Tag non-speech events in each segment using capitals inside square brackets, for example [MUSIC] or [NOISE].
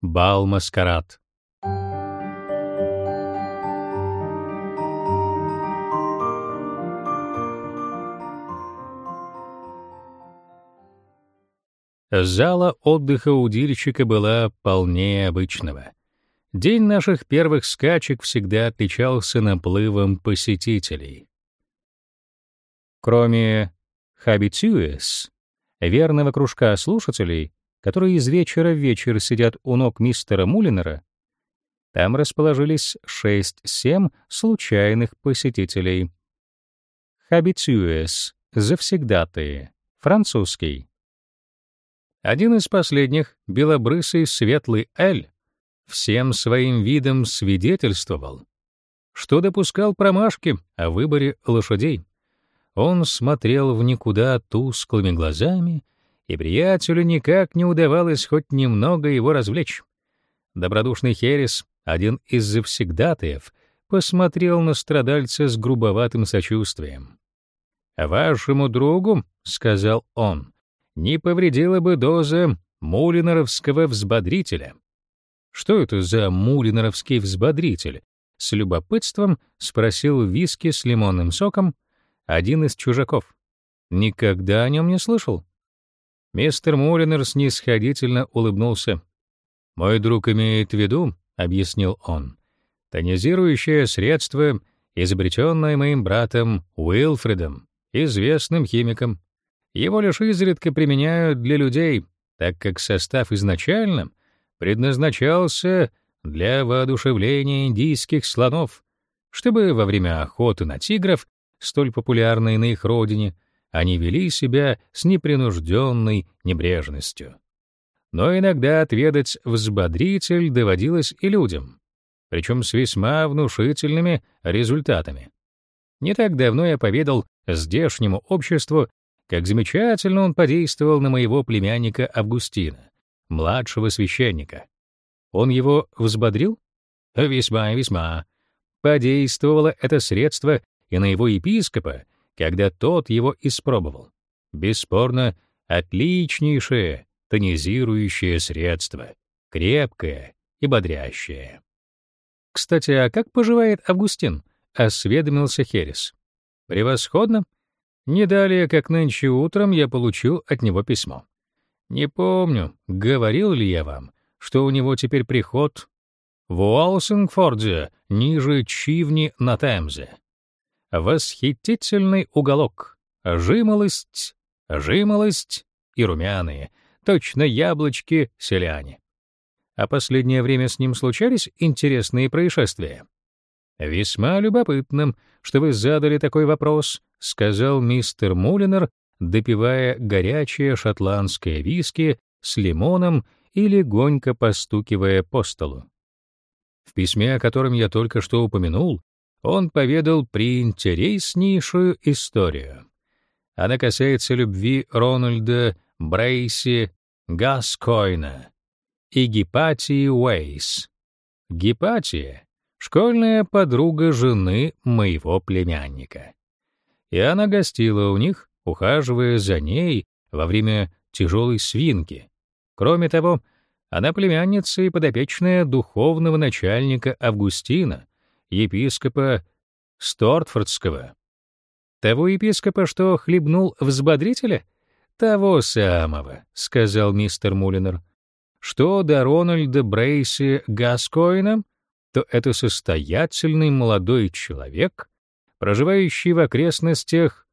Бал-маскарад. Зала отдыха удильщика была полнее обычного. День наших первых скачек всегда отличался наплывом посетителей. Кроме «habitués», верного кружка слушателей, которые из вечера в вечер сидят у ног мистера Мулинера, там расположились 6-7 случайных посетителей. «Habitués» — завсегдатые, французский. Один из последних, белобрысый светлый Эль, всем своим видом свидетельствовал, что допускал промашки о выборе лошадей. Он смотрел в никуда тусклыми глазами, и приятелю никак не удавалось хоть немного его развлечь. Добродушный Херес, один из завсегдатаев, посмотрел на страдальца с грубоватым сочувствием. «Вашему другу, — сказал он, — не повредила бы доза мулинеровского взбодрителя». Что это за мулинеровский взбодритель? С любопытством спросил виски с лимонным соком один из чужаков. Никогда о нем не слышал. Мистер Мулинер снисходительно улыбнулся. «Мой друг имеет в виду, — объяснил он, — тонизирующее средство, изобретенное моим братом Уилфредом, известным химиком. Его лишь изредка применяют для людей, так как состав изначально предназначался для воодушевления индийских слонов, чтобы во время охоты на тигров, столь популярной на их родине, они вели себя с непринужденной небрежностью. Но иногда отведать взбодритель доводилось и людям, причем с весьма внушительными результатами. Не так давно я поведал здешнему обществу, как замечательно он подействовал на моего племянника Августина младшего священника. Он его взбодрил? Весьма и весьма. Подействовало это средство и на его епископа, когда тот его испробовал. Бесспорно, отличнейшее тонизирующее средство, крепкое и бодрящее. «Кстати, а как поживает Августин?» — осведомился Херес. «Превосходно. Не далее, как нынче утром, я получил от него письмо. Не помню, говорил ли я вам, что у него теперь приход в Уолсингфорде, ниже Чивни на Темзе. Восхитительный уголок, жимолость, жимолость и румяные, точно яблочки селяне. А последнее время с ним случались интересные происшествия. «Весьма любопытным, что вы задали такой вопрос», — сказал мистер Мулинер, допивая горячее шотландское виски с лимоном и легонько постукивая по столу. В письме, о котором я только что упомянул, он поведал приинтереснейшую историю. Она касается любви Рональда Брейси Гаскойна и Гипатии Уэйс. Гипатия — школьная подруга жены моего племянника. И она гостила у них, ухаживая за ней во время тяжелой свинки. Кроме того, она племянница и подопечная духовного начальника Августина, епископа Стортфордского. Того епископа, что хлебнул взбодрителя? Того самого, сказал мистер Мулинер. Что до Рональда Брейси Гаскоина, то это состоятельный молодой человек, проживающий в окрестностях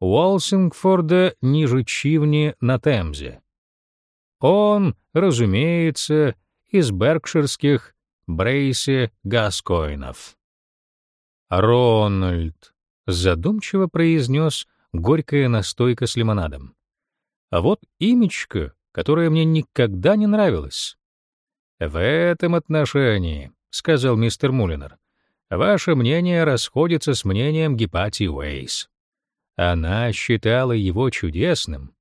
Уолсингфорда ниже Чивни на Темзе. Он, разумеется, из беркширских Брейси Гаскоинов. «Рональд», — задумчиво произнес горькая настойка с лимонадом. «А вот имечко, которое мне никогда не нравилось». «В этом отношении», — сказал мистер Мулинер, — «ваше мнение расходится с мнением Гепатии Уэйс. Она считала его чудесным.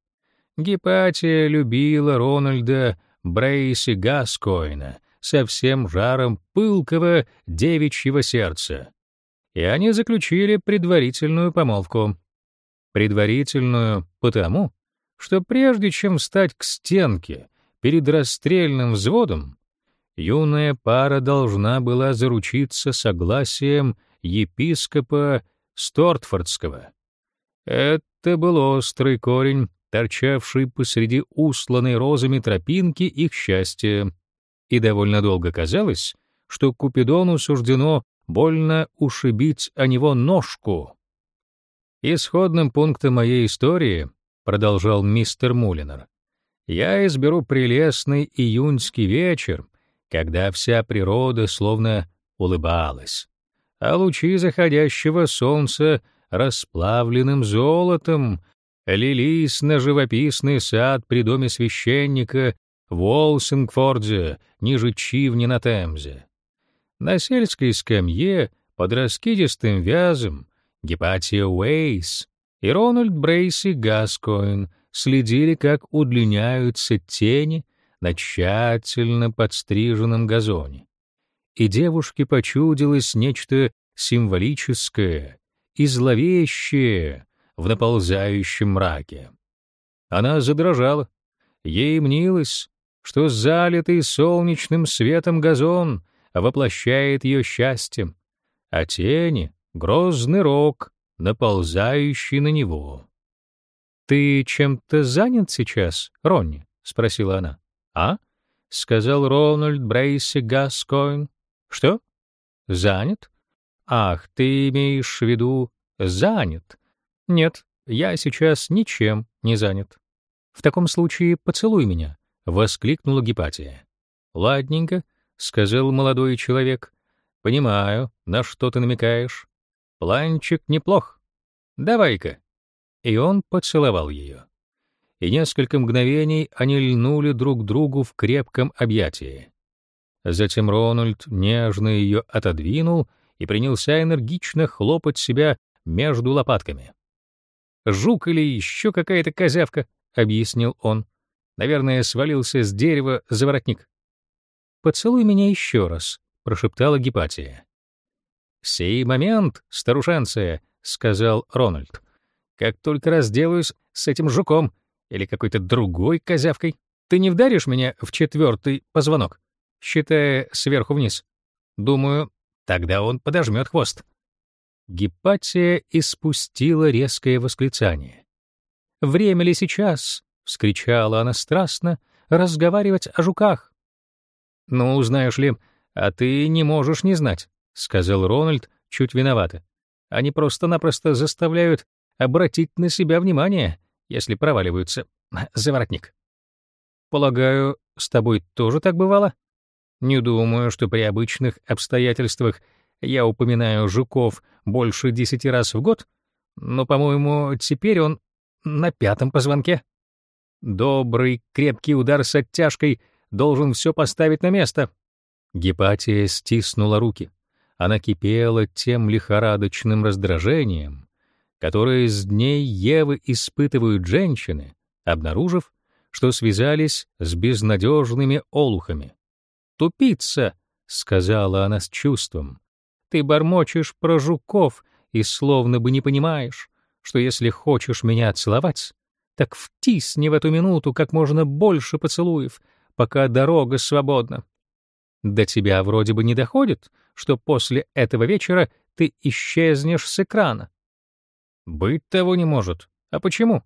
Гепатия любила Рональда Брейси Гаскоина со всем жаром пылкого девичьего сердца. И они заключили предварительную помолвку. Предварительную потому, что прежде чем встать к стенке перед расстрельным взводом, юная пара должна была заручиться согласием епископа Стортфордского. Это был острый корень, торчавший посреди усланной розами тропинки их счастья, и довольно долго казалось, что Купидону суждено больно ушибить о него ножку. Исходным пунктом моей истории, продолжал мистер Мулинер, я изберу прелестный июньский вечер, когда вся природа словно улыбалась, а лучи заходящего солнца расплавленным золотом лились на живописный сад при доме священника в Уолсингфорде, ниже Чивни на Темзе. На сельской скамье под раскидистым вязом Гепатия Уэйс и Рональд Брейси Гаскоин следили, как удлиняются тени на тщательно подстриженном газоне. И девушке почудилось нечто символическое и зловещее в наползающем мраке. Она задрожала. Ей мнилось, что залитый солнечным светом газон воплощает ее счастье, а тени — грозный рок, наползающий на него. «Ты чем-то занят сейчас, Ронни?» — спросила она. «А?» — сказал Рональд Брейси Гаскоин. «Что? Занят? Ах, ты имеешь в виду занят? Нет, я сейчас ничем не занят. В таком случае поцелуй меня», — воскликнула Гепатия. «Ладненько», — сказал молодой человек. «Понимаю, на что ты намекаешь. Планчик неплох. Давай-ка». И он поцеловал ее. И несколько мгновений они льнули друг другу в крепком объятии. Затем Рональд нежно ее отодвинул и принялся энергично хлопать себя между лопатками. «Жук или еще какая-то козявка», — объяснил он. «Наверное, свалился с дерева за воротник». «Поцелуй меня еще раз», — прошептала Гепатия. «Сей момент, старушенция», — сказал Рональд. «Как только разделаюсь с этим жуком или какой-то другой козявкой, ты не вдаришь меня в четвертый позвонок, считая сверху вниз? Думаю, тогда он подожмет хвост». Гепатия испустила резкое восклицание. «Время ли сейчас?» — вскричала она страстно, — «разговаривать о жуках. «Ну, знаешь ли, а ты не можешь не знать», — сказал Рональд чуть виновато. «Они просто-напросто заставляют обратить на себя внимание, если проваливаются [LAUGHS] за воротник». «Полагаю, с тобой тоже так бывало?» «Не думаю, что при обычных обстоятельствах я упоминаю жуков больше десяти раз в год, но, по-моему, теперь он на пятом позвонке». Добрый, крепкий удар с оттяжкой должен все поставить на место. Гепатия стиснула руки. Она кипела тем лихорадочным раздражением, которое с дней Евы испытывают женщины, обнаружив, что связались с безнадежными олухами. «Тупица!» — сказала она с чувством. «Ты бормочешь про жуков и словно бы не понимаешь, что если хочешь меня целовать, так втисни в эту минуту как можно больше поцелуев, пока дорога свободна. До тебя вроде бы не доходит, что после этого вечера ты исчезнешь с экрана. Быть того не может. А почему?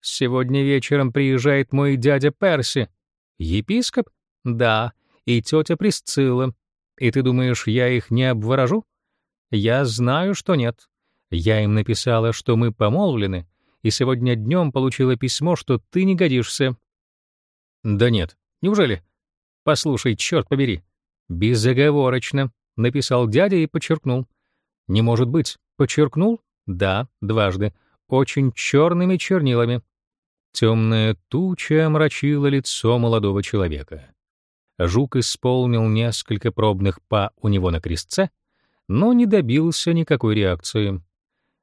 Сегодня вечером приезжает мой дядя Перси. Епископ? Да, и тетя Присцилла. И ты думаешь, я их не обворожу? Я знаю, что нет. Я им написала, что мы помолвлены, и сегодня днем получила письмо, что ты не годишься. Да нет, Неужели? Послушай, черт побери. Безоговорочно, написал дядя и подчеркнул. Не может быть. Подчеркнул? Да, дважды. Очень черными чернилами. Темная туча омрачила лицо молодого человека. Жук исполнил несколько пробных па у него на крестце, но не добился никакой реакции.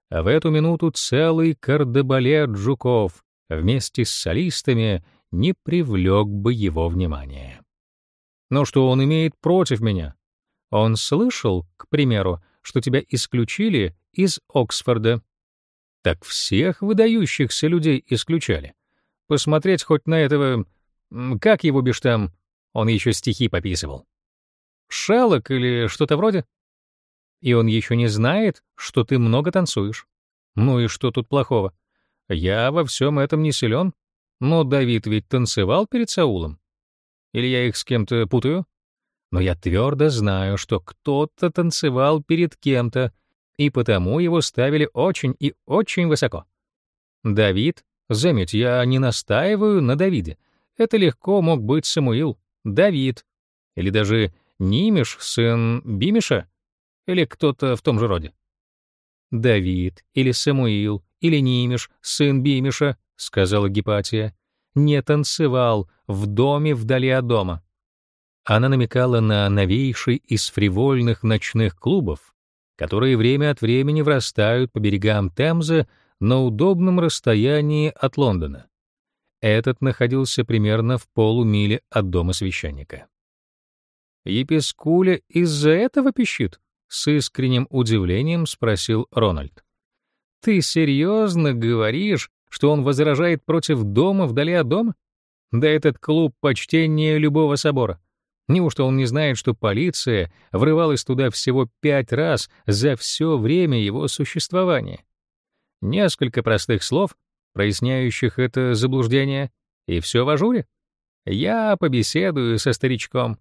А в эту минуту целый кардебалет жуков вместе с солистами не привлек бы его внимания. Но что он имеет против меня? Он слышал, к примеру, что тебя исключили из Оксфорда. Так всех выдающихся людей исключали. Посмотреть хоть на этого... Как его бишь там? Он еще стихи пописывал. Шелок или что-то вроде. И он еще не знает, что ты много танцуешь. Ну и что тут плохого? Я во всем этом не силен. Но Давид ведь танцевал перед Саулом. Или я их с кем-то путаю? Но я твердо знаю, что кто-то танцевал перед кем-то, и потому его ставили очень и очень высоко. Давид, заметь, я не настаиваю на Давиде. Это легко мог быть Самуил, Давид, или даже Нимиш, сын Бимиша, или кто-то в том же роде. Давид или Самуил или Нимиш, сын Бимиша, сказала Гипатия, не танцевал в доме вдали от дома. Она намекала на новейший из фривольных ночных клубов, которые время от времени врастают по берегам Темзы на удобном расстоянии от Лондона. Этот находился примерно в полумиле от дома священника. «Епискуля из-за этого пищит?» — с искренним удивлением спросил Рональд. «Ты серьезно говоришь, что он возражает против дома вдали от дома? Да этот клуб почтение любого собора. Неужто он не знает, что полиция врывалась туда всего пять раз за все время его существования? Несколько простых слов, проясняющих это заблуждение, и все в ажуре. Я побеседую со старичком.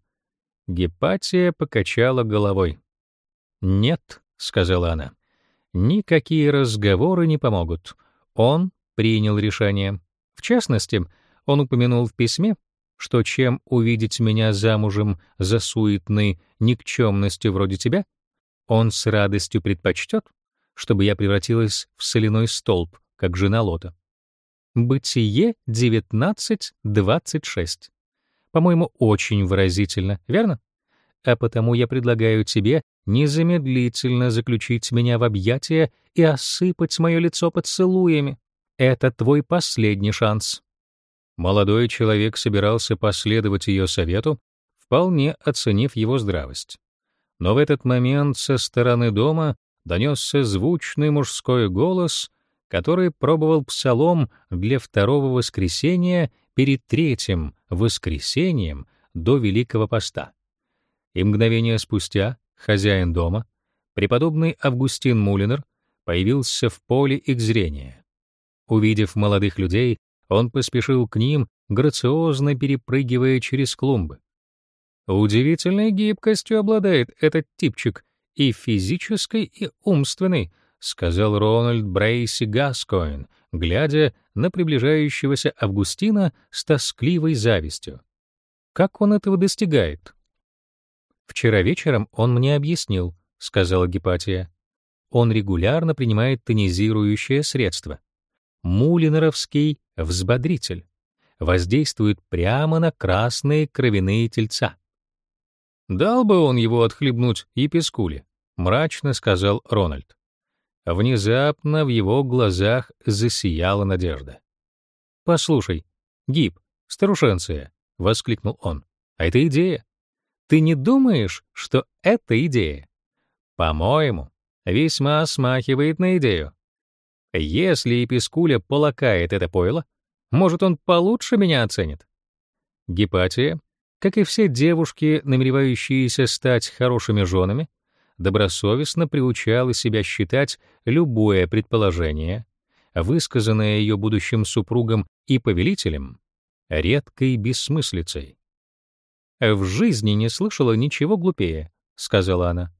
Гепатия покачала головой. «Нет», — сказала она, — «никакие разговоры не помогут. Он принял решение. В частности, он упомянул в письме, что чем увидеть меня замужем за суетной никчемностью вроде тебя, он с радостью предпочтет, чтобы я превратилась в соляной столб, как жена Лота. Бытие 19.26. По-моему, очень выразительно, верно? А потому я предлагаю тебе незамедлительно заключить меня в объятия и осыпать мое лицо поцелуями. Это твой последний шанс. Молодой человек собирался последовать ее совету, вполне оценив его здравость. Но в этот момент со стороны дома донесся звучный мужской голос, который пробовал псалом для второго воскресения перед третьим воскресением до Великого Поста. И мгновение спустя хозяин дома, преподобный Августин Мулинер, появился в поле их зрения. Увидев молодых людей, он поспешил к ним, грациозно перепрыгивая через клумбы. Удивительной гибкостью обладает этот типчик и физической, и умственной, сказал Рональд Брейси Гаскоин, глядя на приближающегося Августина с тоскливой завистью. Как он этого достигает? Вчера вечером он мне объяснил, сказала Гипатия. Он регулярно принимает тонизирующее средство. Мулинеровский взбодритель, воздействует прямо на красные кровяные тельца. «Дал бы он его отхлебнуть епискуле», — мрачно сказал Рональд. Внезапно в его глазах засияла надежда. «Послушай, Гиб, старушенция», — воскликнул он, — «а это идея. Ты не думаешь, что это идея? По-моему, весьма смахивает на идею. Если Эпискуля полакает это пойло, может, он получше меня оценит. Гепатия, как и все девушки, намеревающиеся стать хорошими женами, добросовестно приучала себя считать любое предположение, высказанное ее будущим супругом и повелителем, редкой бессмыслицей. «В жизни не слышала ничего глупее», — сказала она.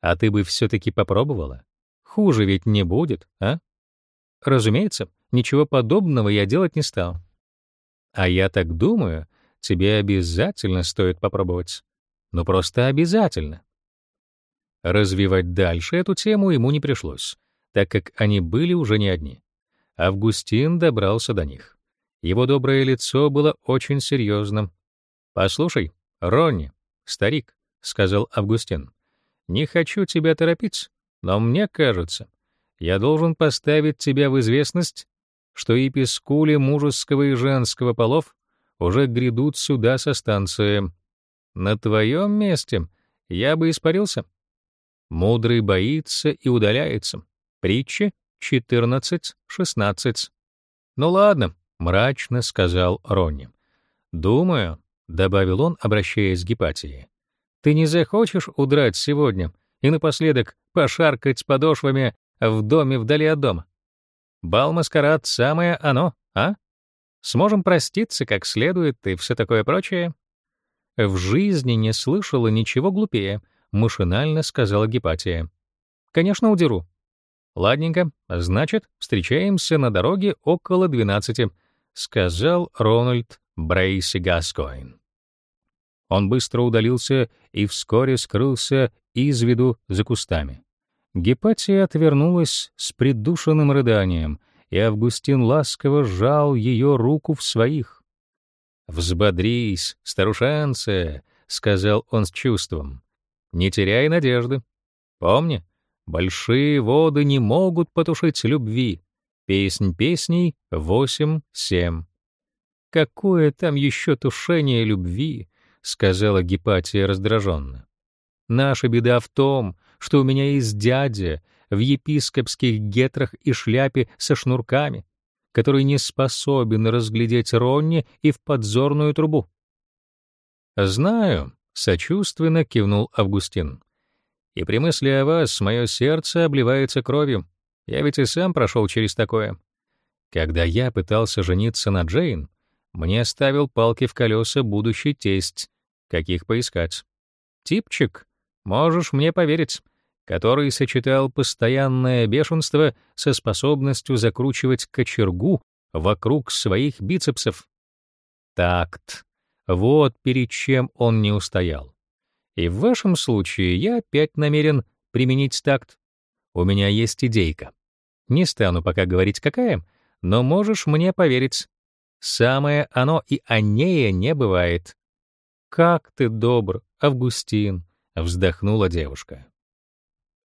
«А ты бы все-таки попробовала? Хуже ведь не будет, а?» Разумеется, ничего подобного я делать не стал. А я так думаю, тебе обязательно стоит попробовать. Ну просто обязательно. Развивать дальше эту тему ему не пришлось, так как они были уже не одни. Августин добрался до них. Его доброе лицо было очень серьезным. «Послушай, Ронни, старик», — сказал Августин, — «не хочу тебя торопить, но мне кажется, я должен поставить тебя в известность, что и пескули мужеского и женского полов уже грядут сюда со станции. На твоем месте я бы испарился. Мудрый боится и удаляется. Притча 14-16. Ну ладно, мрачно сказал Ронни. Думаю, добавил он, обращаясь к Гепатии, Ты не захочешь удрать сегодня и напоследок пошаркать подошвами в доме вдали от дома? Бал-маскарад — самое оно, а? Сможем проститься как следует и все такое прочее?» «В жизни не слышала ничего глупее», — машинально сказала Гепатия. «Конечно, удеру». «Ладненько, значит, встречаемся на дороге около двенадцати», — сказал Рональд Брейси Гаскоин. Он быстро удалился и вскоре скрылся из виду за кустами. Гепатия отвернулась с придушенным рыданием, и Августин ласково сжал ее руку в своих. «Взбодрись, старушенция», — сказал он с чувством. «Не теряй надежды. Помни, большие воды не могут потушить любви. Песнь песней — восемь-семь». «Какое там еще тушение любви?» — сказала Гепатия раздраженно. «Наша беда в том, что у меня есть дядя в епископских гетрах и шляпе со шнурками, который не способен разглядеть Ронни и в подзорную трубу. «Знаю», — сочувственно кивнул Августин. «И при мысли о вас мое сердце обливается кровью. Я ведь и сам прошел через такое. Когда я пытался жениться на Джейн, мне ставил палки в колеса будущий тесть. Каких поискать? Типчик, можешь мне поверить, который сочетал постоянное бешенство со способностью закручивать кочергу вокруг своих бицепсов. Такт. Вот перед чем он не устоял. И в вашем случае я опять намерен применить такт. У меня есть идейка. Не стану пока говорить какая, но можешь мне поверить. Самое оно и онее не бывает. Как ты добр, Августин, вздохнула девушка.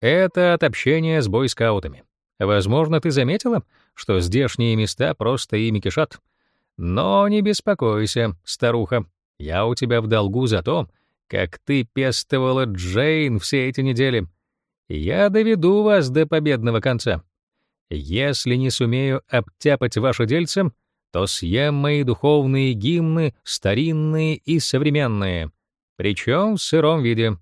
Это от общения с бойскаутами. Возможно, ты заметила, что здешние места просто ими кишат. Но не беспокойся, старуха. Я у тебя в долгу за то, как ты пестовала Джейн все эти недели. Я доведу вас до победного конца. Если не сумею обтяпать ваше дельце, то съем мои духовные гимны, старинные и современные, причем в сыром виде.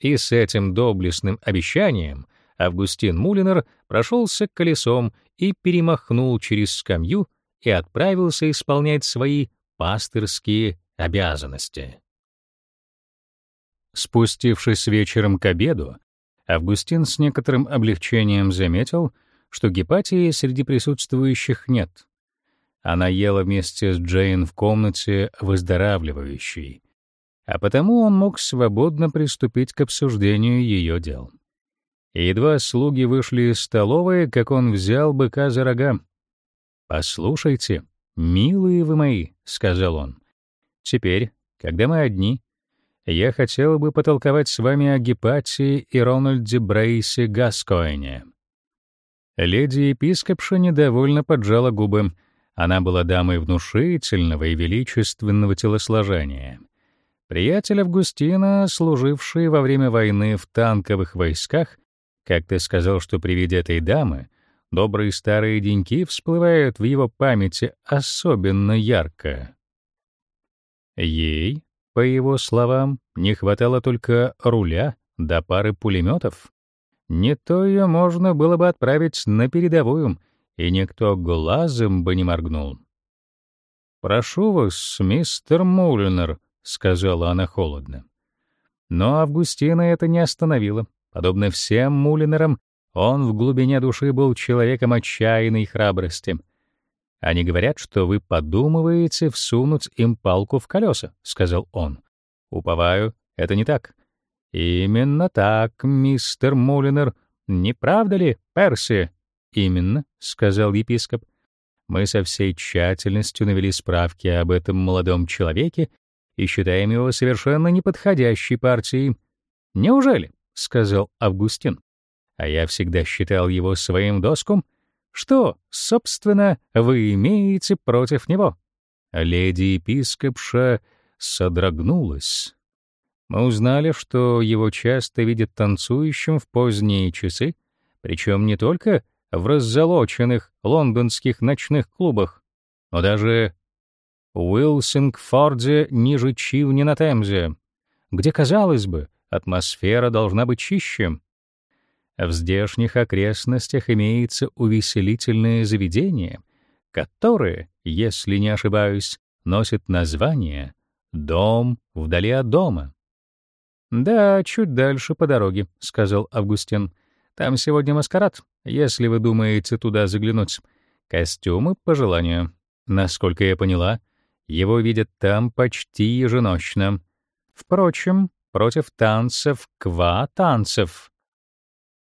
И с этим доблестным обещанием Августин Мулинер прошелся колесом и перемахнул через скамью и отправился исполнять свои пастырские обязанности. Спустившись вечером к обеду, Августин с некоторым облегчением заметил, что Гепатии среди присутствующих нет. Она ела вместе с Джейн в комнате выздоравливающей, а потому он мог свободно приступить к обсуждению ее дел. едва слуги вышли из столовой, как он взял быка за рога. «Послушайте, милые вы мои», — сказал он, — «теперь, когда мы одни, я хотел бы потолковать с вами о Гепатии и Рональде Брейсе Гаскоине». Леди-епископша недовольно поджала губы. Она была дамой внушительного и величественного телосложения — Приятель Августина, служивший во время войны в танковых войсках, как-то сказал, что при виде этой дамы добрые старые деньки всплывают в его памяти особенно ярко. Ей, по его словам, не хватало только руля до пары пулеметов. Не то ее можно было бы отправить на передовую, и никто глазом бы не моргнул. «Прошу вас, мистер Мулинер», сказала она холодно. Но Августина это не остановило. Подобно всем Мулинерам, он в глубине души был человеком отчаянной храбрости. Они говорят, что вы подумываете всунуть им палку в колеса, сказал он. Уповаю, это не так. Именно так, мистер Мулинер. Не правда ли, Перси? Именно, сказал епископ. Мы со всей тщательностью навели справки об этом молодом человеке и считаем его совершенно неподходящей партией. Неужели? сказал Августин. А я всегда считал его своим доском. Что, собственно, вы имеете против него? Леди епископша содрогнулась. Мы узнали, что его часто видят танцующим в поздние часы, причем не только в раззолоченных лондонских ночных клубах, но даже Уилсингфорде ниже Чивни на Темзе, где, казалось бы, атмосфера должна быть чище. В здешних окрестностях имеется увеселительное заведение, которое, если не ошибаюсь, носит название «Дом вдали от дома». «Да, чуть дальше по дороге», — сказал Августин. «Там сегодня маскарад, если вы думаете туда заглянуть. Костюмы по желанию. Насколько я поняла, его видят там почти еженочно. Впрочем, против танцев ква танцев.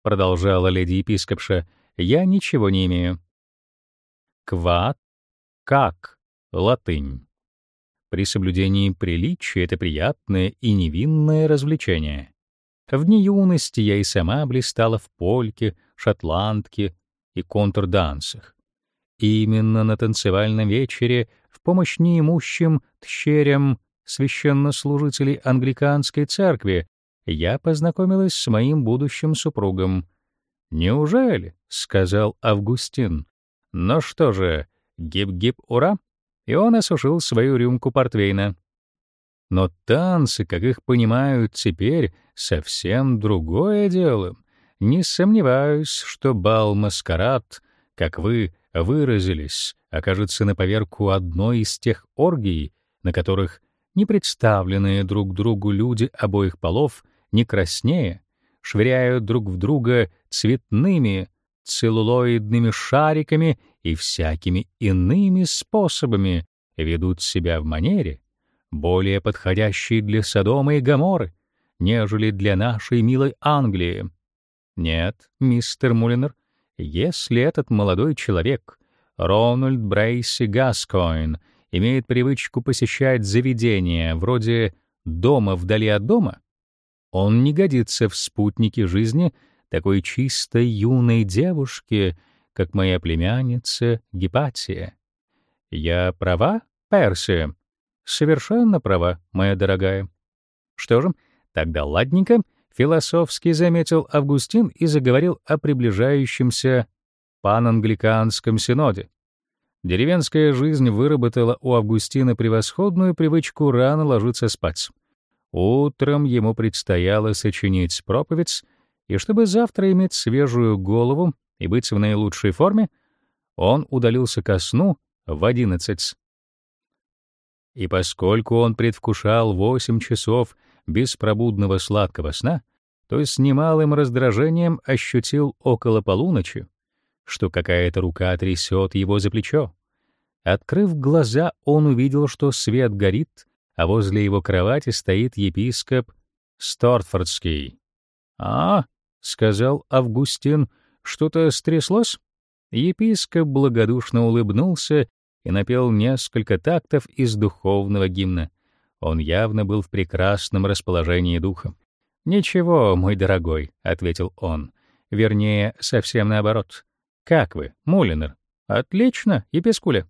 Продолжала леди-епископша, я ничего не имею. Ква — как, латынь. При соблюдении приличия это приятное и невинное развлечение. В дни юности я и сама блистала в польке, шотландке и контрдансах. Именно на танцевальном вечере в помощь неимущим тщерям священнослужителей англиканской церкви я познакомилась с моим будущим супругом. «Неужели?» — сказал Августин. «Ну что же, гип-гип, ура!» И он осушил свою рюмку портвейна. Но танцы, как их понимают теперь, совсем другое дело. Не сомневаюсь, что бал-маскарад, как вы выразились, окажется на поверку одной из тех оргий, на которых не представленные друг другу люди обоих полов, не краснее, швыряют друг в друга цветными, целлулоидными шариками и всякими иными способами ведут себя в манере, более подходящей для Содома и Гоморры, нежели для нашей милой Англии. Нет, мистер Мулинер, если этот молодой человек, Рональд Брейси Гаскоин, имеет привычку посещать заведения вроде дома вдали от дома, он не годится в спутнике жизни такой чистой юной девушки, как моя племянница Гепатия. Я права, Перси? Совершенно права, моя дорогая. Что же, тогда ладненько, философски заметил Августин и заговорил о приближающемся панангликанском синоде. Деревенская жизнь выработала у Августина превосходную привычку рано ложиться спать. Утром ему предстояло сочинить проповедь, и чтобы завтра иметь свежую голову и быть в наилучшей форме, он удалился ко сну в одиннадцать. И поскольку он предвкушал восемь часов беспробудного сладкого сна, то с немалым раздражением ощутил около полуночи, что какая-то рука трясет его за плечо. Открыв глаза, он увидел, что свет горит, а возле его кровати стоит епископ Стортфордский. «А, — сказал Августин, — что-то стряслось?» Епископ благодушно улыбнулся и напел несколько тактов из духовного гимна. Он явно был в прекрасном расположении духа. «Ничего, мой дорогой», — ответил он. «Вернее, совсем наоборот. Как вы, Мулинер?» «Отлично, епискуля».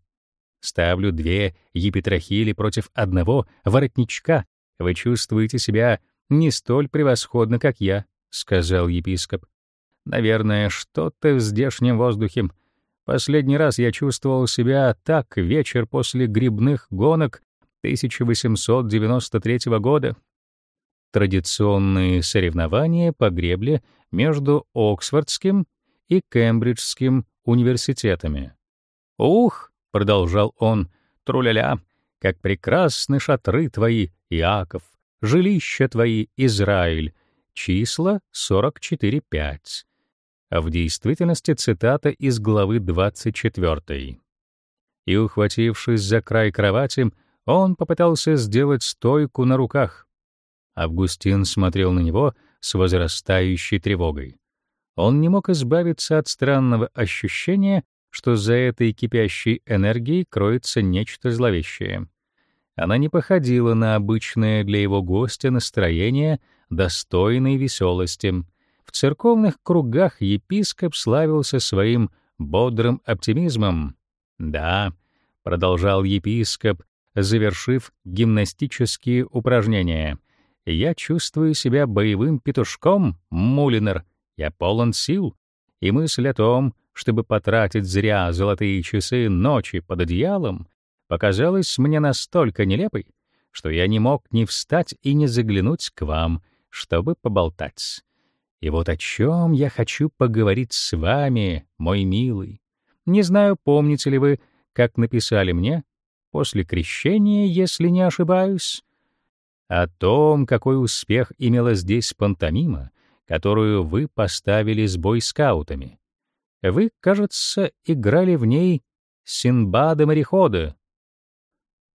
«Ставлю две епитрахили против одного воротничка. Вы чувствуете себя не столь превосходно, как я», — сказал епископ. «Наверное, что-то в здешнем воздухе. Последний раз я чувствовал себя так вечер после грибных гонок 1893 года. Традиционные соревнования по гребле между Оксфордским и Кембриджским университетами. «Ух!» — продолжал он, — «тру-ля-ля, как прекрасны шатры твои, Иаков, жилища твои, Израиль, числа 44-5». А в действительности цитата из главы 24. И, ухватившись за край кровати, он попытался сделать стойку на руках. Августин смотрел на него с возрастающей тревогой. Он не мог избавиться от странного ощущения, что за этой кипящей энергией кроется нечто зловещее. Она не походила на обычное для его гостя настроение достойной веселости. В церковных кругах епископ славился своим бодрым оптимизмом. «Да», — продолжал епископ, завершив гимнастические упражнения. «Я чувствую себя боевым петушком, Мулинер. Я полон сил, и мысль о том, чтобы потратить зря золотые часы ночи под одеялом, показалась мне настолько нелепой, что я не мог ни встать и не заглянуть к вам, чтобы поболтать. И вот о чем я хочу поговорить с вами, мой милый. Не знаю, помните ли вы, как написали мне, после крещения, если не ошибаюсь, о том, какой успех имела здесь пантомима, которую вы поставили с бойскаутами. Вы, кажется, играли в ней Синбада-морехода.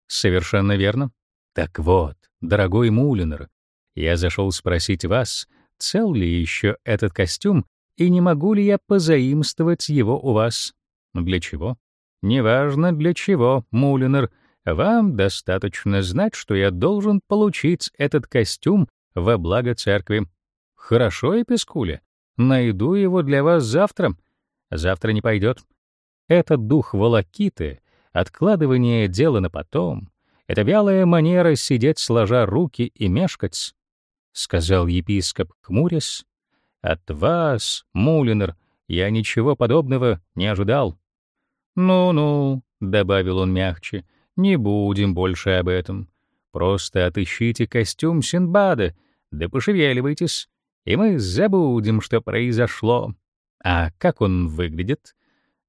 Совершенно верно. Так вот, дорогой Мулинер, я зашел спросить вас, цел ли еще этот костюм и не могу ли я позаимствовать его у вас. Для чего? Неважно для чего, Мулинер. Вам достаточно знать, что я должен получить этот костюм во благо церкви. Хорошо, Эпискуля. Найду его для вас завтра. Завтра не пойдет. Этот дух волокиты, откладывание дела на потом, это вялая манера сидеть сложа руки и мешкать, — сказал епископ, хмурясь. От вас, Мулинер, я ничего подобного не ожидал. «Ну-ну», — добавил он мягче, — «не будем больше об этом. Просто отыщите костюм Синбада, да пошевеливайтесь, и мы забудем, что произошло. А как он выглядит?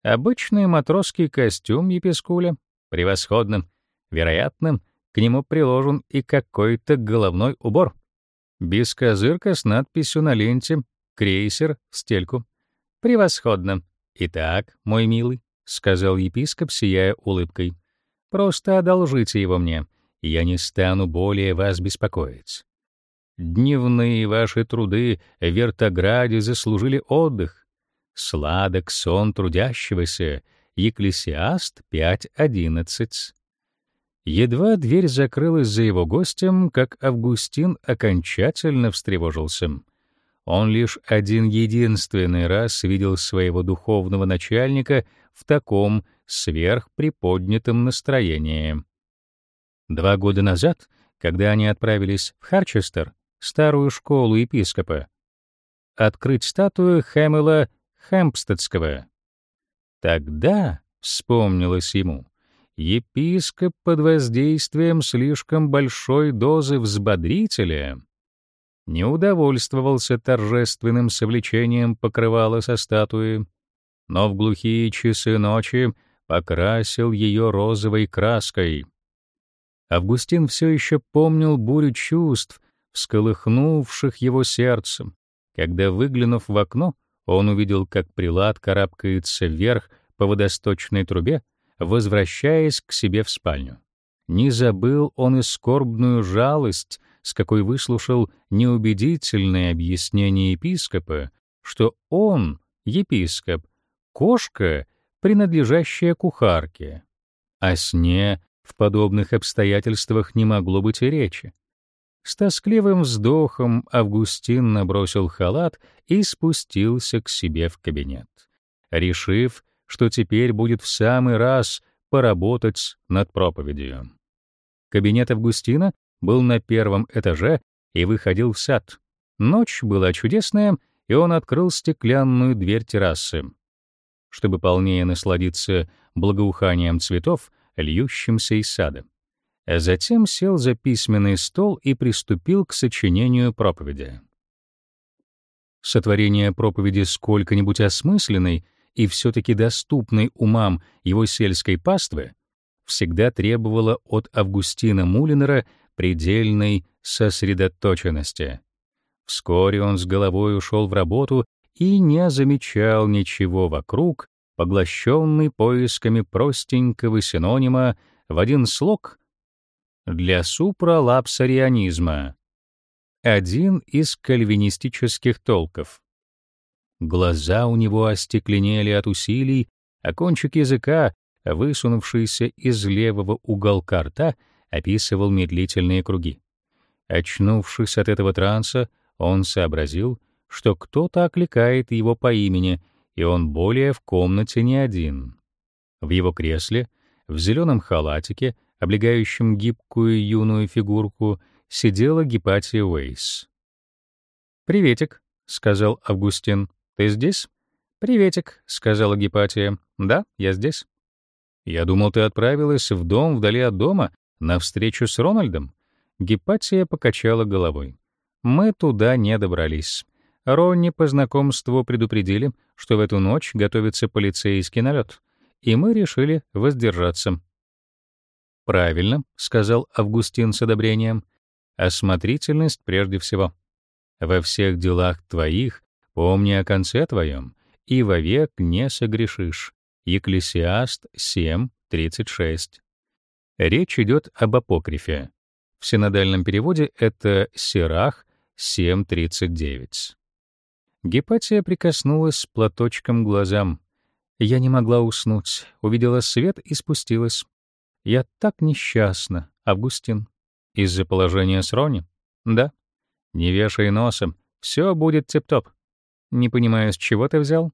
Обычный матросский костюм Епискуля. Превосходно. Вероятно, к нему приложен и какой-то головной убор. Без козырка с надписью на ленте «Крейсер в стельку». Превосходно. Итак, мой милый, — сказал епископ, сияя улыбкой. «Просто одолжите его мне, и я не стану более вас беспокоить. Дневные ваши труды в Вертограде заслужили отдых. Сладок сон трудящегося, Екклесиаст 5.11». Едва дверь закрылась за его гостем, как Августин окончательно встревожился. Он лишь один единственный раз видел своего духовного начальника в таком сверхприподнятом настроении. Два года назад, когда они отправились в Харчестер, старую школу епископа, открыть статую Хэмела Хэмпстедского. Тогда, вспомнилось ему, епископ под воздействием слишком большой дозы взбодрителя не удовольствовался торжественным совлечением покрывала со статуи, но в глухие часы ночи покрасил ее розовой краской. Августин все еще помнил бурю чувств, всколыхнувших его сердцем, когда, выглянув в окно, он увидел, как прилад карабкается вверх по водосточной трубе, возвращаясь к себе в спальню. Не забыл он и скорбную жалость, с какой выслушал неубедительное объяснение епископа, что он, епископ, кошка, принадлежащая кухарке. О сне в подобных обстоятельствах не могло быть и речи. С тоскливым вздохом Августин набросил халат и спустился к себе в кабинет, решив, что теперь будет в самый раз поработать над проповедью. Кабинет Августина был на первом этаже и выходил в сад. Ночь была чудесная, и он открыл стеклянную дверь террасы. Чтобы полнее насладиться благоуханием цветов, льющимся из сада. Затем сел за письменный стол и приступил к сочинению проповеди. Сотворение проповеди сколько-нибудь осмысленной и все-таки доступной умам его сельской паствы всегда требовало от Августина Мулинера предельной сосредоточенности. Вскоре он с головой ушел в работу и не замечал ничего вокруг, поглощенный поисками простенького синонима в один слог для супралапсарианизма. Один из кальвинистических толков. Глаза у него остекленели от усилий, а кончик языка, высунувшийся из левого уголка рта, описывал медлительные круги. Очнувшись от этого транса, он сообразил, что кто-то окликает его по имени, и он более в комнате не один. В его кресле, в зеленом халатике, облегающем гибкую юную фигурку, сидела Гепатия Уэйс. «Приветик», — сказал Августин. «Ты здесь?» «Приветик», — сказала Гепатия. «Да, я здесь». «Я думал, ты отправилась в дом вдали от дома на встречу с Рональдом, Гепатия покачала головой. Мы туда не добрались. Ронни по знакомству предупредили, что в эту ночь готовится полицейский налет, и мы решили воздержаться. «Правильно», — сказал Августин с одобрением. «Осмотрительность прежде всего. Во всех делах твоих помни о конце твоем, и вовек не согрешишь». Екклесиаст 7:36. Речь идет об апокрифе. В синодальном переводе это Сирах 7:39. Гепатия прикоснулась платочком глазам. Я не могла уснуть, увидела свет и спустилась. Я так несчастна, Августин. Из-за положения с Рони? Да. Не вешай носом, все будет тип-топ. Не понимаю, с чего ты взял?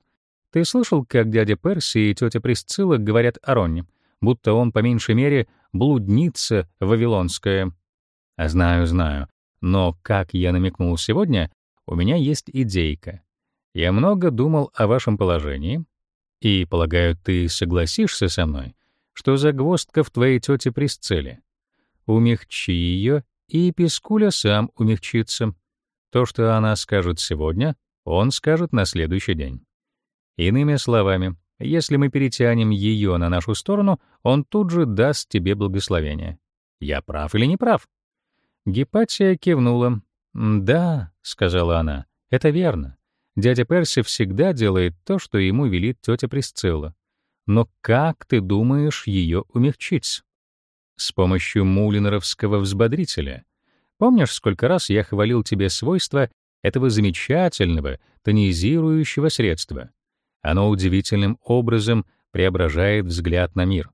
Ты слышал, как дядя Перси и тетя Присцилла говорят о Ронне, будто он по меньшей мере блудница вавилонская? А знаю, знаю. Но, как я намекнул сегодня, у меня есть идейка. Я много думал о вашем положении, и, полагаю, ты согласишься со мной, что загвоздка в твоей тете Присцилле. Умягчи ее, и Пискуля сам умягчится. То, что она скажет сегодня, он скажет на следующий день. Иными словами, если мы перетянем ее на нашу сторону, он тут же даст тебе благословение. Я прав или не прав? Гепатия кивнула. «Да», — сказала она, — «это верно. Дядя Перси всегда делает то, что ему велит тетя Присцилла. Но как ты думаешь ее умягчить? С помощью мулинеровского взбодрителя. Помнишь, сколько раз я хвалил тебе свойства этого замечательного тонизирующего средства? Оно удивительным образом преображает взгляд на мир.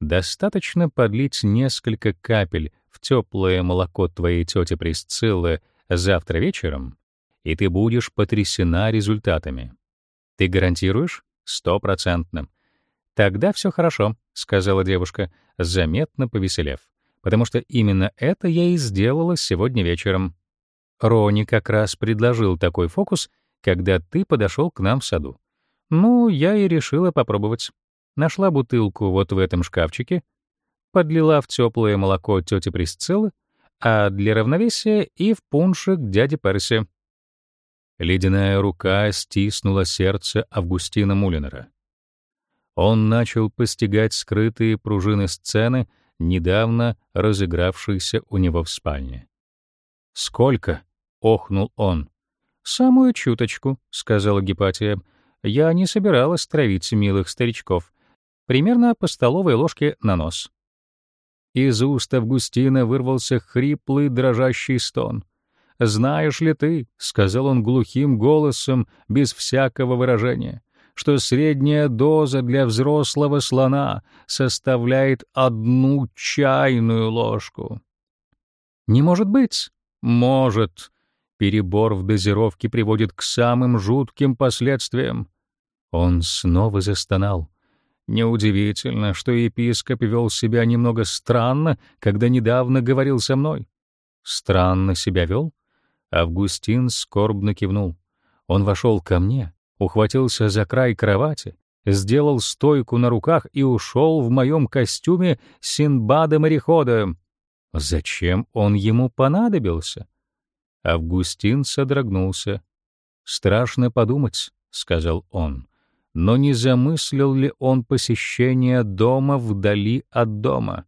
Достаточно подлить несколько капель в теплое молоко твоей тети Присциллы завтра вечером, и ты будешь потрясена результатами. Ты гарантируешь? Стопроцентно. Тогда все хорошо, сказала девушка, заметно повеселев, потому что именно это я и сделала сегодня вечером. Рони как раз предложил такой фокус, когда ты подошел к нам в саду. Ну, я и решила попробовать. Нашла бутылку вот в этом шкафчике, подлила в теплое молоко тети Присциллы, а для равновесия и в пуншик дяди Перси. Ледяная рука стиснула сердце Августина Мулинера. Он начал постигать скрытые пружины сцены, недавно разыгравшейся у него в спальне. «Сколько?» — охнул он. «Самую чуточку», — сказала Гепатия, — я не собиралась травить милых старичков. Примерно по столовой ложке на нос. Из уст Августина вырвался хриплый дрожащий стон. «Знаешь ли ты, — сказал он глухим голосом, без всякого выражения, — что средняя доза для взрослого слона составляет одну чайную ложку?» «Не может быть!» «Может!» Перебор в дозировке приводит к самым жутким последствиям. Он снова застонал. Неудивительно, что епископ вел себя немного странно, когда недавно говорил со мной. Странно себя вел? Августин скорбно кивнул. Он вошел ко мне, ухватился за край кровати, сделал стойку на руках и ушел в моем костюме Синбада-морехода. Зачем он ему понадобился? Августин содрогнулся. «Страшно подумать», — сказал он. Но не замыслил ли он посещение дома вдали от дома?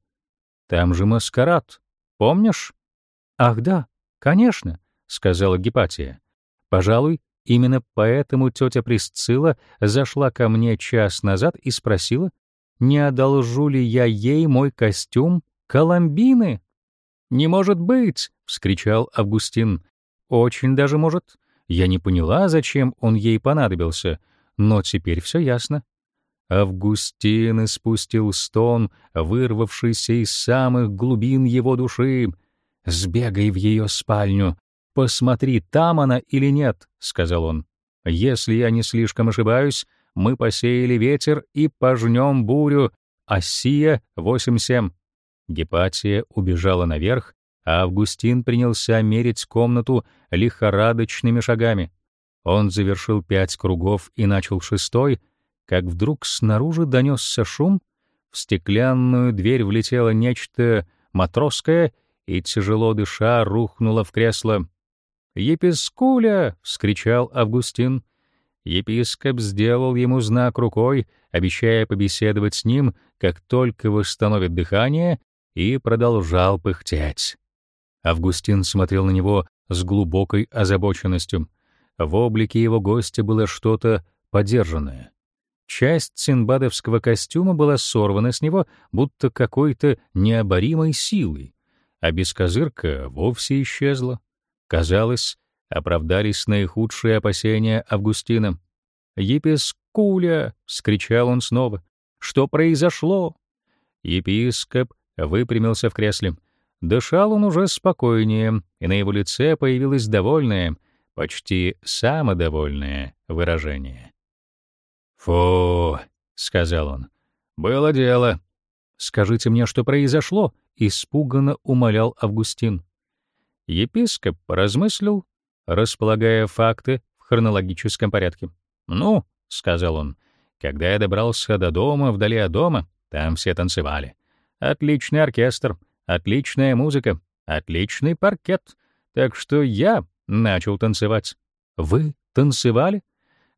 Там же маскарад, помнишь? «Ах да, конечно», — сказала Гепатия. «Пожалуй, именно поэтому тетя Присцилла зашла ко мне час назад и спросила, не одолжу ли я ей мой костюм Коломбины?» «Не может быть!» — вскричал Августин. «Очень даже может. Я не поняла, зачем он ей понадобился, но теперь все ясно». Августин испустил стон, вырвавшийся из самых глубин его души. «Сбегай в ее спальню. Посмотри, там она или нет», — сказал он. «Если я не слишком ошибаюсь, мы посеяли ветер и пожнем бурю. Осия 8-7». Гепатия убежала наверх, а Августин принялся мерить комнату лихорадочными шагами. Он завершил пять кругов и начал шестой, как вдруг снаружи донесся шум, в стеклянную дверь влетело нечто матросское и, тяжело дыша, рухнула в кресло. «Епискуля!» — вскричал Августин. Епископ сделал ему знак рукой, обещая побеседовать с ним, как только восстановит дыхание, и продолжал пыхтеть. Августин смотрел на него с глубокой озабоченностью. В облике его гостя было что-то подержанное. Часть синбадовского костюма была сорвана с него, будто какой-то необоримой силой, а бескозырка вовсе исчезла. Казалось, оправдались наихудшие опасения Августина. «Епискуля!» — вскричал он снова. «Что произошло?» Епископ выпрямился в кресле. Дышал он уже спокойнее, и на его лице появилось довольное, почти самодовольное выражение. «Фу!» — сказал он. «Было дело. Скажите мне, что произошло?» — испуганно умолял Августин. Епископ поразмыслил, располагая факты в хронологическом порядке. «Ну», — сказал он, — «когда я добрался до дома, вдали от дома, там все танцевали. Отличный оркестр, отличная музыка, отличный паркет. Так что я начал танцевать. Вы танцевали?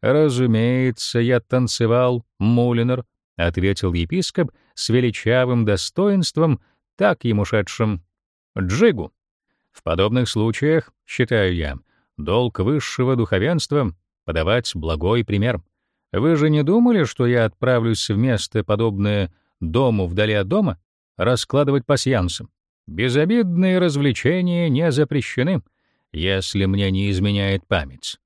Разумеется, я танцевал, Мулинер, ответил епископ с величавым достоинством, так ему шедшим. Джигу. В подобных случаях, считаю я, долг высшего духовенства — подавать благой пример. Вы же не думали, что я отправлюсь в место, подобное дому вдали от дома, раскладывать пасьянсом? Безобидные развлечения не запрещены, если мне не изменяет память.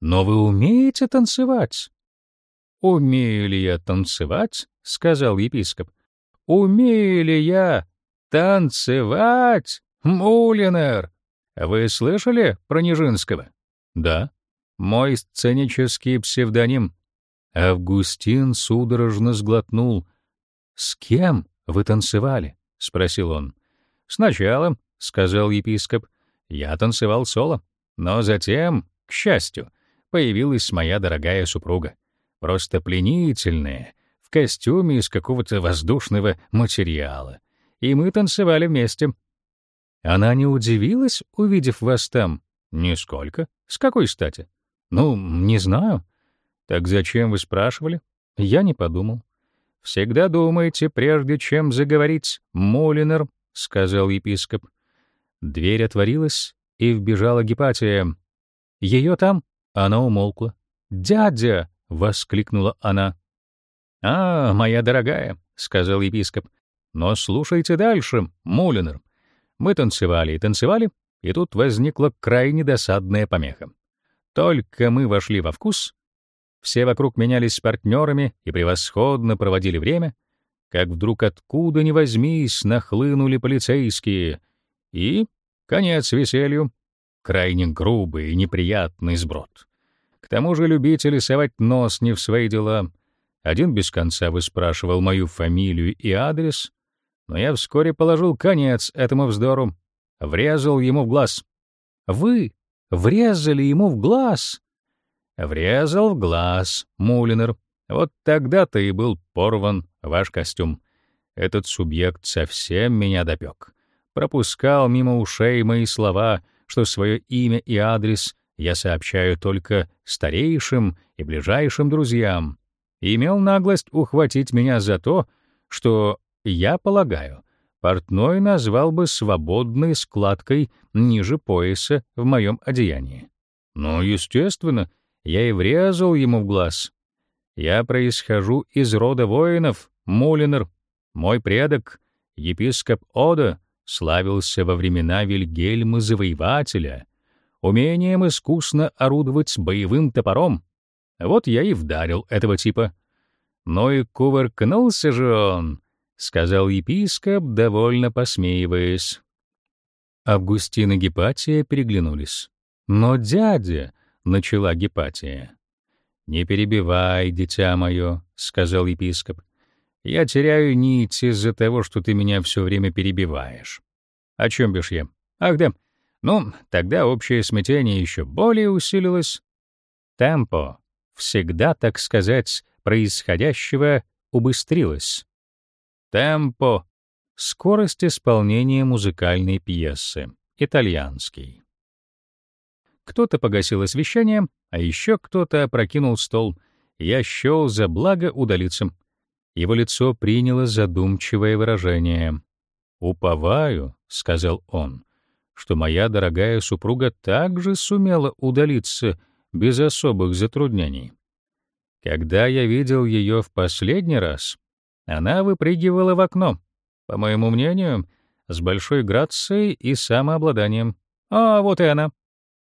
Но вы умеете танцевать? Умею ли я танцевать? сказал епископ. Умею ли я танцевать? Мулинер! Вы слышали про Нижинского? Да. Мой сценический псевдоним. Августин судорожно сглотнул. С кем вы танцевали? спросил он. Сначала, сказал епископ, я танцевал соло, но затем, к счастью, появилась моя дорогая супруга, просто пленительная, в костюме из какого-то воздушного материала. И мы танцевали вместе. Она не удивилась, увидев вас там? Нисколько. С какой стати? Ну, не знаю. Так зачем вы спрашивали? Я не подумал. Всегда думайте, прежде чем заговорить, Молинер, сказал епископ. Дверь отворилась, и вбежала Гепатия. Ее там? Она умолкла. «Дядя!» — воскликнула она. «А, моя дорогая», — сказал епископ. «Но слушайте дальше, Мулинер. Мы танцевали и танцевали, и тут возникла крайне досадная помеха. Только мы вошли во вкус, все вокруг менялись с партнерами и превосходно проводили время, как вдруг откуда ни возьмись нахлынули полицейские, и конец веселью, крайне грубый и неприятный сброд. К тому же любители совать нос не в свои дела. Один без конца выспрашивал мою фамилию и адрес, но я вскоре положил конец этому вздору, врезал ему в глаз. «Вы врезали ему в глаз?» «Врезал в глаз, Мулинер. Вот тогда-то и был порван ваш костюм. Этот субъект совсем меня допек. Пропускал мимо ушей мои слова, что свое имя и адрес я сообщаю только старейшим и ближайшим друзьям. И имел наглость ухватить меня за то, что, я полагаю, портной назвал бы свободной складкой ниже пояса в моем одеянии. Ну, естественно, я и врезал ему в глаз, я происхожу из рода воинов, Мулинер. Мой предок, епископ Ода, славился во времена Вильгельма Завоевателя умением искусно орудовать боевым топором. Вот я и вдарил этого типа. Но и кувыркнулся же он, — сказал епископ, довольно посмеиваясь. Августин и Гепатия переглянулись. «Но дядя!» — начала Гепатия. «Не перебивай, дитя мое», — сказал епископ. «Я теряю нить из-за того, что ты меня все время перебиваешь». «О чем бишь я?» «Ах да. Ну, тогда общее смятение еще более усилилось. Темпо, всегда, так сказать, происходящего убыстрилось. Темпо. Скорость исполнения музыкальной пьесы. Итальянский. Кто-то погасил освещение, а еще кто-то опрокинул стол. Я счел за благо удалиться. Его лицо приняло задумчивое выражение. «Уповаю», — сказал он, — «что моя дорогая супруга также сумела удалиться без особых затруднений. Когда я видел ее в последний раз, она выпрыгивала в окно, по моему мнению, с большой грацией и самообладанием. А вот и она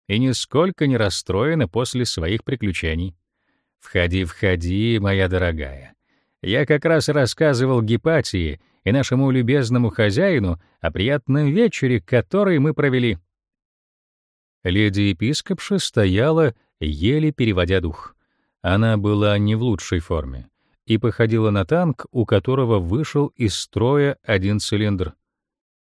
и нисколько не расстроена после своих приключений. «Входи, входи, моя дорогая. Я как раз рассказывал Гепатии и нашему любезному хозяину о приятном вечере, который мы провели». Леди-епископша стояла, еле переводя дух. Она была не в лучшей форме и походила на танк, у которого вышел из строя один цилиндр.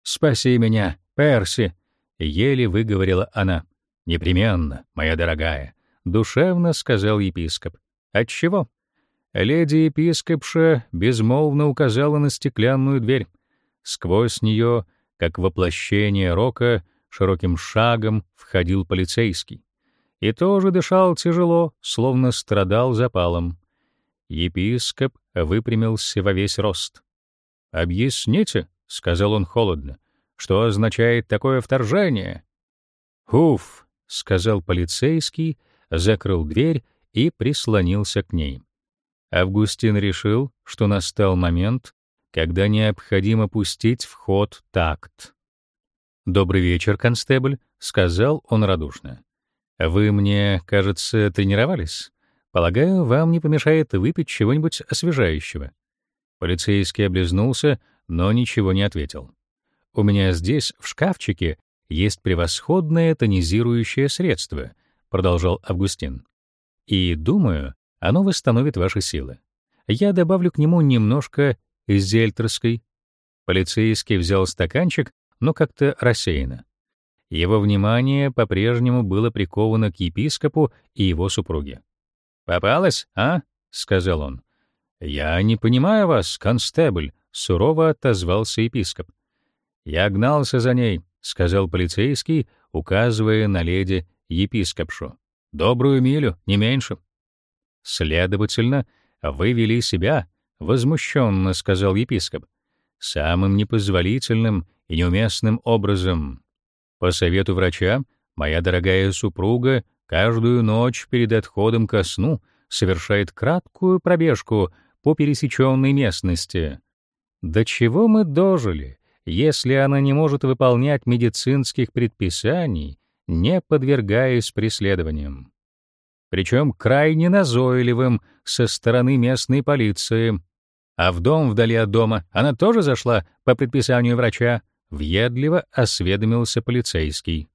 «Спаси меня, Перси!» — еле выговорила она. Непременно, моя дорогая, душевно сказал епископ. Отчего? Леди епископша безмолвно указала на стеклянную дверь. Сквозь нее, как воплощение рока, широким шагом входил полицейский. И тоже дышал тяжело, словно страдал запалом. Епископ выпрямился во весь рост. «Объясните», — сказал он холодно, — «что означает такое вторжение?» «Уф!» — сказал полицейский, закрыл дверь и прислонился к ней. Августин решил, что настал момент, когда необходимо пустить в ход такт. «Добрый вечер, констебль», — сказал он радушно. «Вы мне, кажется, тренировались? Полагаю, вам не помешает выпить чего-нибудь освежающего». Полицейский облизнулся, но ничего не ответил. «У меня здесь, в шкафчике, есть превосходное тонизирующее средство, продолжал Августин. И думаю, оно восстановит ваши силы. Я добавлю к нему немножко зельтерской. Полицейский взял стаканчик, но как-то рассеянно. Его внимание по-прежнему было приковано к епископу и его супруге. «Попалась, а?» — сказал он. «Я не понимаю вас, констебль», — сурово отозвался епископ. «Я гнался за ней, сказал полицейский, указывая на леди епископшу. Добрую милю, не меньше. Следовательно, вы вели себя, возмущенно сказал епископ, самым непозволительным и неуместным образом. По совету врача, моя дорогая супруга каждую ночь перед отходом ко сну совершает краткую пробежку по пересеченной местности. До чего мы дожили? если она не может выполнять медицинских предписаний, не подвергаясь преследованиям. Причем крайне назойливым со стороны местной полиции. А в дом вдали от дома она тоже зашла по предписанию врача, въедливо осведомился полицейский.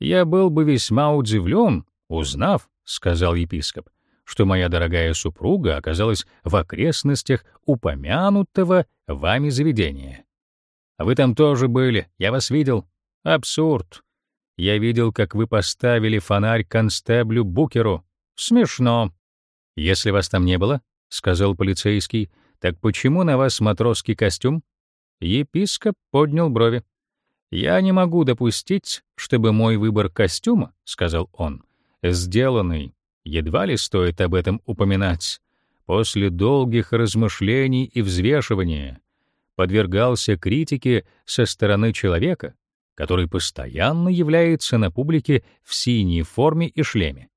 «Я был бы весьма удивлен, узнав, — сказал епископ, — что моя дорогая супруга оказалась в окрестностях упомянутого вами заведения. А вы там тоже были, я вас видел. Абсурд. Я видел, как вы поставили фонарь констеблю Букеру. Смешно. Если вас там не было, сказал полицейский, так почему на вас матросский костюм? Епископ поднял брови. Я не могу допустить, чтобы мой выбор костюма, сказал он, сделанный, едва ли стоит об этом упоминать, после долгих размышлений и взвешивания подвергался критике со стороны человека, который постоянно является на публике в синей форме и шлеме.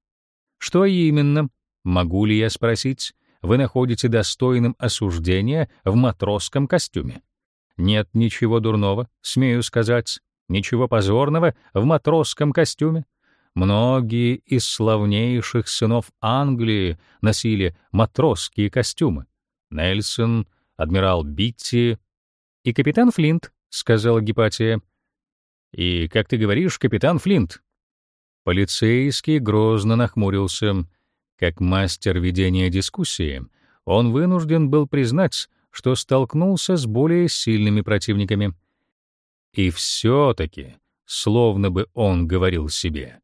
Что именно, могу ли я спросить, вы находите достойным осуждения в матросском костюме? Нет ничего дурного, смею сказать, ничего позорного в матросском костюме. Многие из славнейших сынов Англии носили матросские костюмы. Нельсон, адмирал Битти, «И капитан Флинт», — сказала Гепатия. «И, как ты говоришь, капитан Флинт». Полицейский грозно нахмурился. Как мастер ведения дискуссии, он вынужден был признать, что столкнулся с более сильными противниками. И все-таки, словно бы он говорил себе,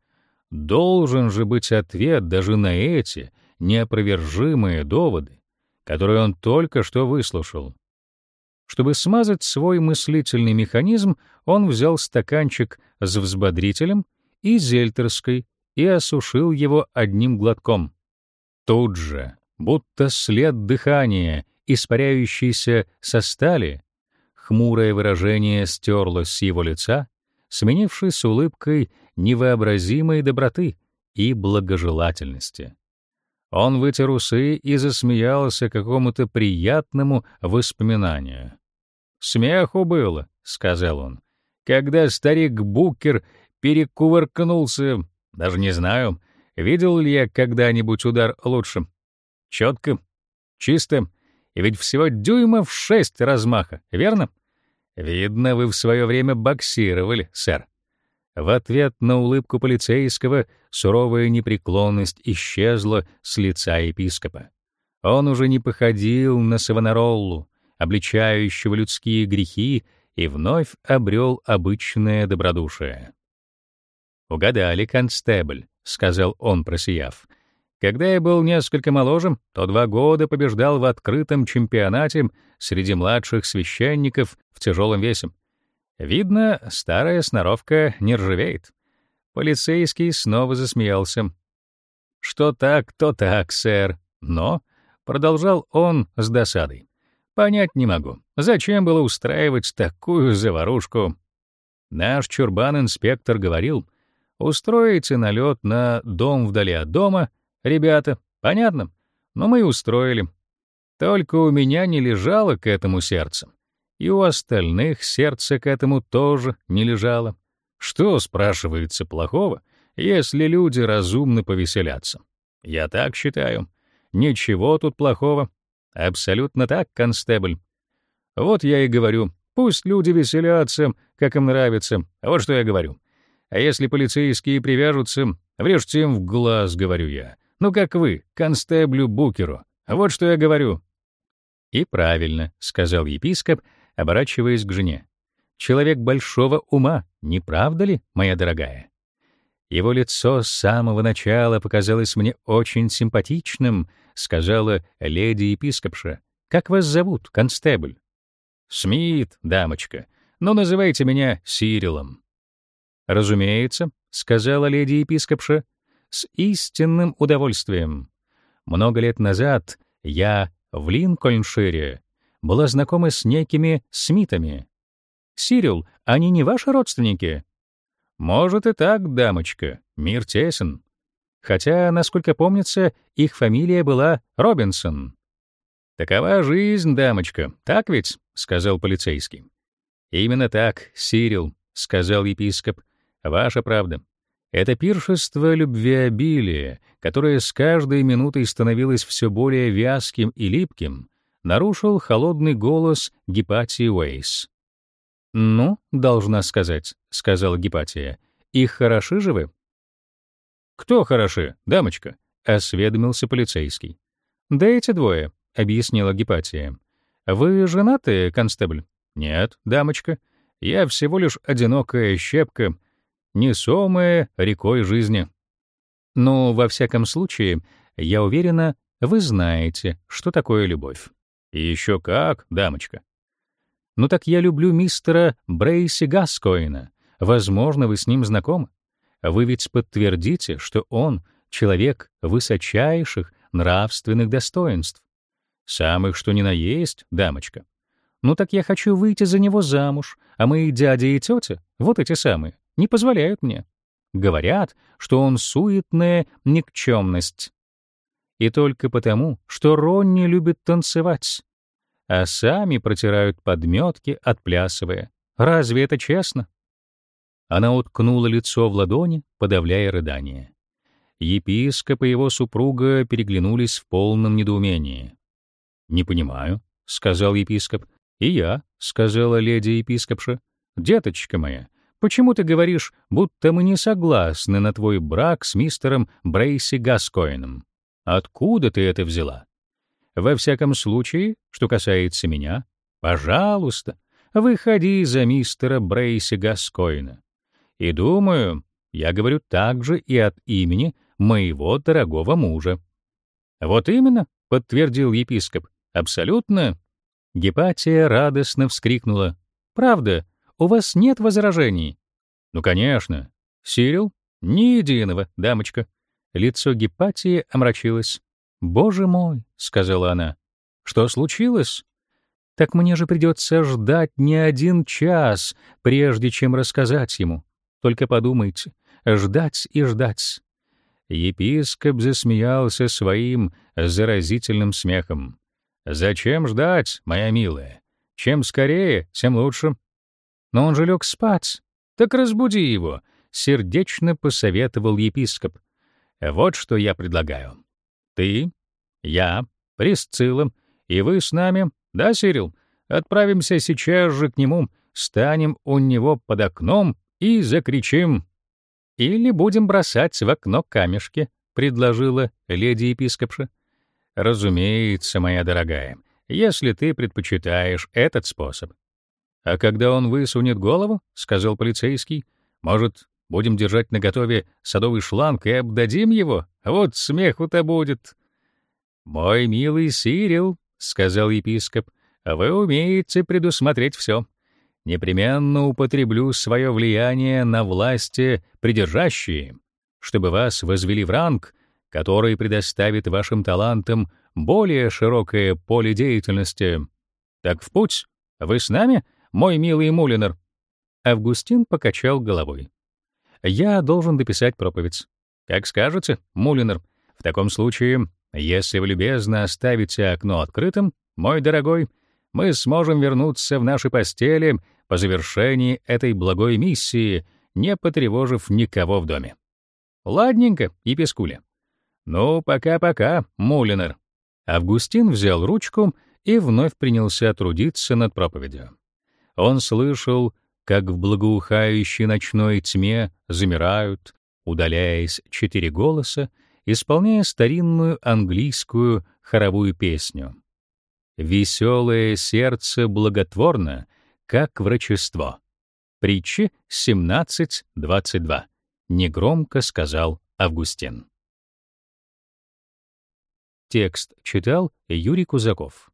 должен же быть ответ даже на эти неопровержимые доводы, которые он только что выслушал. Чтобы смазать свой мыслительный механизм, он взял стаканчик с взбодрителем и зельтерской и осушил его одним глотком. Тут же, будто след дыхания, испаряющийся со стали, хмурое выражение стерлось с его лица, сменившись улыбкой невообразимой доброты и благожелательности. Он вытер усы и засмеялся какому-то приятному воспоминанию. «Смеху было», — сказал он, — «когда старик Букер перекувыркнулся, даже не знаю, видел ли я когда-нибудь удар лучше. Четко, чисто, и ведь всего дюймов шесть размаха, верно? Видно, вы в свое время боксировали, сэр. В ответ на улыбку полицейского суровая непреклонность исчезла с лица епископа. Он уже не походил на Савонароллу, обличающего людские грехи, и вновь обрел обычное добродушие. «Угадали, констебль», — сказал он, просияв. «Когда я был несколько моложе, то два года побеждал в открытом чемпионате среди младших священников в тяжелом весе. Видно, старая сноровка не ржавеет. Полицейский снова засмеялся. Что так, то так, сэр. Но продолжал он с досадой. Понять не могу, зачем было устраивать такую заварушку. Наш чурбан-инспектор говорил, устроите налет на дом вдали от дома, ребята, понятно, но мы и устроили. Только у меня не лежало к этому сердце и у остальных сердце к этому тоже не лежало. Что, спрашивается, плохого, если люди разумно повеселятся? Я так считаю. Ничего тут плохого. Абсолютно так, констебль. Вот я и говорю, пусть люди веселятся, как им нравится. Вот что я говорю. А если полицейские привяжутся, врежьте им в глаз, говорю я. Ну как вы, констеблю Букеру. Вот что я говорю. И правильно, сказал епископ, оборачиваясь к жене. Человек большого ума, не правда ли, моя дорогая? Его лицо с самого начала показалось мне очень симпатичным, сказала леди-епископша. Как вас зовут, констебль? Смит, дамочка. Но называйте меня Сирилом. Разумеется, сказала леди-епископша, с истинным удовольствием. Много лет назад я в Линкольншире была знакома с некими Смитами. Сирил, они не ваши родственники? Может и так, дамочка, мир тесен. Хотя, насколько помнится, их фамилия была Робинсон. Такова жизнь, дамочка, так ведь, сказал полицейский. Именно так, Сирил, сказал епископ. Ваша правда. Это пиршество любвеобилия, которое с каждой минутой становилось все более вязким и липким, нарушил холодный голос Гипатии Уэйс. «Ну, должна сказать», — сказала Гипатия, — «их хороши же вы?» «Кто хороши, дамочка?» — осведомился полицейский. «Да эти двое», — объяснила Гипатия. «Вы женаты, констебль?» «Нет, дамочка. Я всего лишь одинокая щепка, несомая рекой жизни». «Ну, во всяком случае, я уверена, вы знаете, что такое любовь». И еще как, дамочка. Ну так я люблю мистера Брейси Гаскоина. Возможно, вы с ним знакомы. Вы ведь подтвердите, что он человек высочайших нравственных достоинств. Самых что ни на есть, дамочка. Ну так я хочу выйти за него замуж, а мои дядя и тетя, вот эти самые, не позволяют мне. Говорят, что он суетная никчемность и только потому, что Ронни любит танцевать, а сами протирают подметки, отплясывая. Разве это честно? Она уткнула лицо в ладони, подавляя рыдание. Епископ и его супруга переглянулись в полном недоумении. «Не понимаю», — сказал епископ. «И я», — сказала леди-епископша. «Деточка моя, почему ты говоришь, будто мы не согласны на твой брак с мистером Брейси Гаскоином?» Откуда ты это взяла? Во всяком случае, что касается меня, пожалуйста, выходи за мистера Брейси Гаскоина. И думаю, я говорю также и от имени моего дорогого мужа. Вот именно, подтвердил епископ. Абсолютно. Гепатия радостно вскрикнула. «Правда, у вас нет возражений?» «Ну, конечно. Сирил? Ни единого, дамочка». Лицо Гепатии омрачилось. «Боже мой», — сказала она, — «что случилось?» «Так мне же придется ждать не один час, прежде чем рассказать ему. Только подумайте, ждать и ждать». Епископ засмеялся своим заразительным смехом. «Зачем ждать, моя милая? Чем скорее, тем лучше». «Но он же лег спать. Так разбуди его», — сердечно посоветовал епископ. «Вот что я предлагаю. Ты, я, Присцилла, и вы с нами, да, Сирил, отправимся сейчас же к нему, станем у него под окном и закричим. Или будем бросать в окно камешки, предложила леди-епископша. Разумеется, моя дорогая, если ты предпочитаешь этот способ. А когда он высунет голову, сказал полицейский, может, будем держать наготове садовый шланг и обдадим его? Вот смеху-то будет. Мой милый Сирил, сказал епископ, вы умеете предусмотреть все. Непременно употреблю свое влияние на власти придержащие, чтобы вас возвели в ранг, который предоставит вашим талантам более широкое поле деятельности. Так в путь. Вы с нами, мой милый Мулинер?» Августин покачал головой. «Я должен дописать проповедь. Как скажете, Мулинер. В таком случае, если вы любезно оставите окно открытым, мой дорогой, мы сможем вернуться в наши постели по завершении этой благой миссии, не потревожив никого в доме. Ладненько, и пескуля. Ну, пока-пока, Мулинер. Августин взял ручку и вновь принялся трудиться над проповедью. Он слышал, как в благоухающей ночной тьме замирают, удаляясь четыре голоса, исполняя старинную английскую хоровую песню. «Веселое сердце благотворно, как врачество». Притчи 17.22. Негромко сказал Августин. Текст читал Юрий Кузаков.